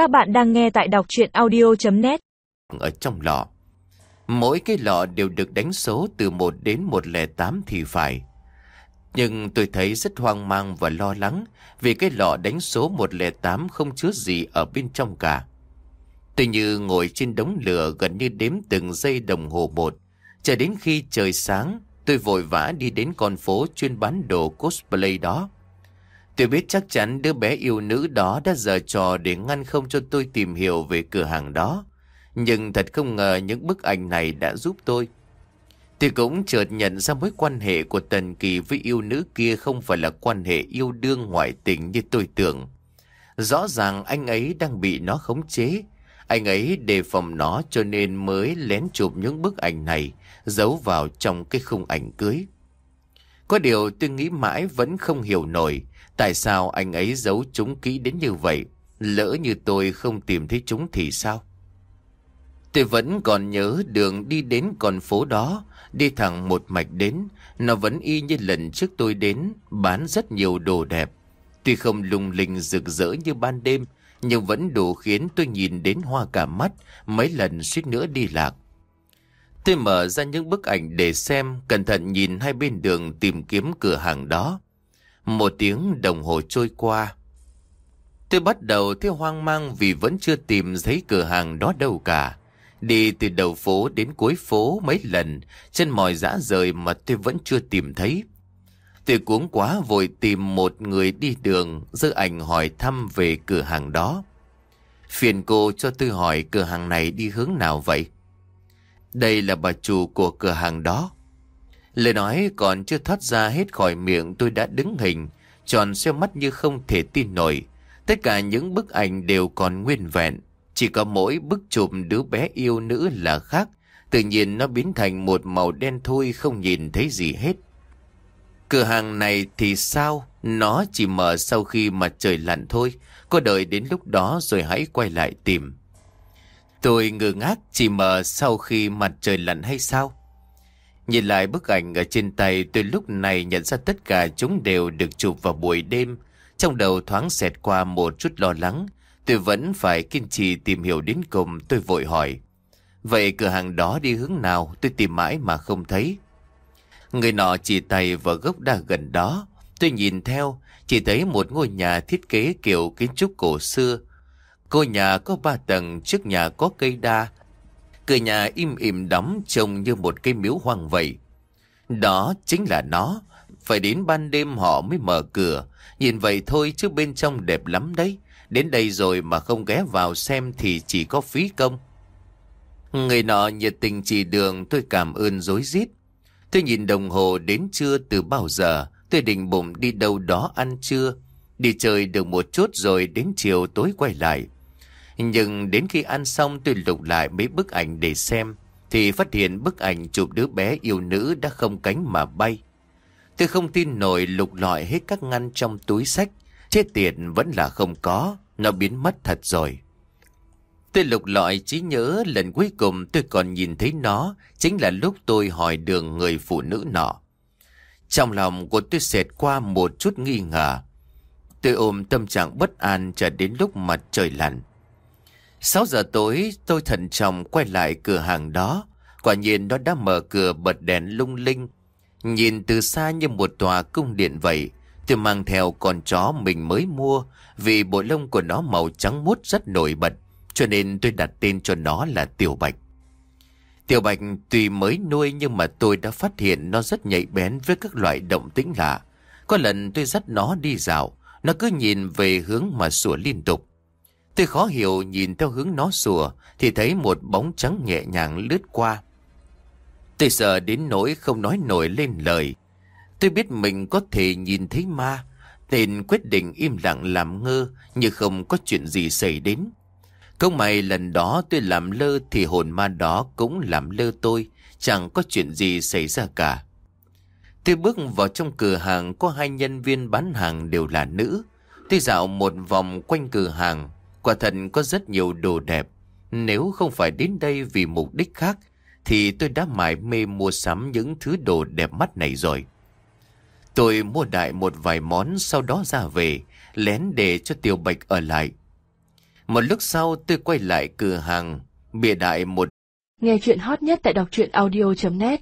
Các bạn đang nghe tại đọc chuyện audio.net Ở trong lọ Mỗi cái lọ đều được đánh số từ 1 đến 108 thì phải. Nhưng tôi thấy rất hoang mang và lo lắng Vì cái lọ đánh số 108 không chứa gì ở bên trong cả. Tôi như ngồi trên đống lửa gần như đếm từng giây đồng hồ một. Chờ đến khi trời sáng, Tôi vội vã đi đến con phố chuyên bán đồ cosplay đó. Tôi biết chắc chắn đứa bé yêu nữ đó đã giở trò để ngăn không cho tôi tìm hiểu về cửa hàng đó. Nhưng thật không ngờ những bức ảnh này đã giúp tôi. Tôi cũng chợt nhận ra mối quan hệ của Tần Kỳ với yêu nữ kia không phải là quan hệ yêu đương ngoại tình như tôi tưởng. Rõ ràng anh ấy đang bị nó khống chế. Anh ấy đề phòng nó cho nên mới lén chụp những bức ảnh này, giấu vào trong cái khung ảnh cưới. Có điều tôi nghĩ mãi vẫn không hiểu nổi tại sao anh ấy giấu chúng kỹ đến như vậy. Lỡ như tôi không tìm thấy chúng thì sao? Tôi vẫn còn nhớ đường đi đến con phố đó, đi thẳng một mạch đến, nó vẫn y như lần trước tôi đến, bán rất nhiều đồ đẹp. Tuy không lung linh rực rỡ như ban đêm, nhưng vẫn đủ khiến tôi nhìn đến hoa cả mắt, mấy lần suýt nữa đi lạc. Tôi mở ra những bức ảnh để xem, cẩn thận nhìn hai bên đường tìm kiếm cửa hàng đó. Một tiếng đồng hồ trôi qua. Tôi bắt đầu thấy hoang mang vì vẫn chưa tìm thấy cửa hàng đó đâu cả. Đi từ đầu phố đến cuối phố mấy lần, chân mỏi dã rời mà tôi vẫn chưa tìm thấy. Tôi cuống quá vội tìm một người đi đường, giữ ảnh hỏi thăm về cửa hàng đó. Phiền cô cho tôi hỏi cửa hàng này đi hướng nào vậy? Đây là bà chủ của cửa hàng đó. Lời nói còn chưa thoát ra hết khỏi miệng tôi đã đứng hình, tròn xeo mắt như không thể tin nổi. Tất cả những bức ảnh đều còn nguyên vẹn, chỉ có mỗi bức chụp đứa bé yêu nữ là khác. Tự nhiên nó biến thành một màu đen thui không nhìn thấy gì hết. Cửa hàng này thì sao? Nó chỉ mở sau khi mặt trời lặn thôi. Có đợi đến lúc đó rồi hãy quay lại tìm. Tôi ngơ ngác chỉ mở sau khi mặt trời lặn hay sao? Nhìn lại bức ảnh ở trên tay tôi lúc này nhận ra tất cả chúng đều được chụp vào buổi đêm. Trong đầu thoáng xẹt qua một chút lo lắng. Tôi vẫn phải kiên trì tìm hiểu đến cùng tôi vội hỏi. Vậy cửa hàng đó đi hướng nào tôi tìm mãi mà không thấy. Người nọ chỉ tay vào gốc đa gần đó. Tôi nhìn theo, chỉ thấy một ngôi nhà thiết kế kiểu kiến trúc cổ xưa. Ngôi nhà có ba tầng, trước nhà có cây đa, Cửa nhà im ỉm đóng trông như một cái miếu hoang vậy. Đó chính là nó. Phải đến ban đêm họ mới mở cửa. Nhìn vậy thôi chứ bên trong đẹp lắm đấy. Đến đây rồi mà không ghé vào xem thì chỉ có phí công. Người nọ nhiệt tình chỉ đường, tôi cảm ơn dối rít Tôi nhìn đồng hồ đến trưa từ bao giờ. Tôi định bụng đi đâu đó ăn trưa. Đi chơi được một chút rồi đến chiều tối quay lại. Nhưng đến khi ăn xong tôi lục lại mấy bức ảnh để xem, Thì phát hiện bức ảnh chụp đứa bé yêu nữ đã không cánh mà bay. Tôi không tin nổi lục lọi hết các ngăn trong túi sách, Chết tiền vẫn là không có, Nó biến mất thật rồi. Tôi lục lọi trí nhớ lần cuối cùng tôi còn nhìn thấy nó, Chính là lúc tôi hỏi đường người phụ nữ nọ. Trong lòng của tôi xẹt qua một chút nghi ngờ. Tôi ôm tâm trạng bất an cho đến lúc mặt trời lặn. 6 giờ tối tôi thận trọng quay lại cửa hàng đó. Quả nhiên nó đã mở cửa bật đèn lung linh. Nhìn từ xa như một tòa cung điện vậy. Tôi mang theo con chó mình mới mua vì bộ lông của nó màu trắng muốt rất nổi bật. Cho nên tôi đặt tên cho nó là Tiểu Bạch. Tiểu Bạch tuy mới nuôi nhưng mà tôi đã phát hiện nó rất nhạy bén với các loại động tĩnh lạ. Có lần tôi dắt nó đi dạo, nó cứ nhìn về hướng mà sủa liên tục. Tôi khó hiểu nhìn theo hướng nó sủa thì thấy một bóng trắng nhẹ nhàng lướt qua. Tôi sợ đến nỗi không nói nổi lên lời. Tôi biết mình có thể nhìn thấy ma. Nên quyết định im lặng làm ngơ như không có chuyện gì xảy đến. Không may lần đó tôi làm lơ thì hồn ma đó cũng làm lơ tôi. Chẳng có chuyện gì xảy ra cả. Tôi bước vào trong cửa hàng, có hai nhân viên bán hàng đều là nữ. Tôi dạo một vòng quanh cửa hàng Quả thật có rất nhiều đồ đẹp. Nếu không phải đến đây vì mục đích khác, thì tôi đã mải mê mua sắm những thứ đồ đẹp mắt này rồi. Tôi mua đại một vài món sau đó ra về, lén để cho Tiểu Bạch ở lại. Một lúc sau tôi quay lại cửa hàng, bịa đại một Nghe chuyện hot nhất tại đọc truyện audio.net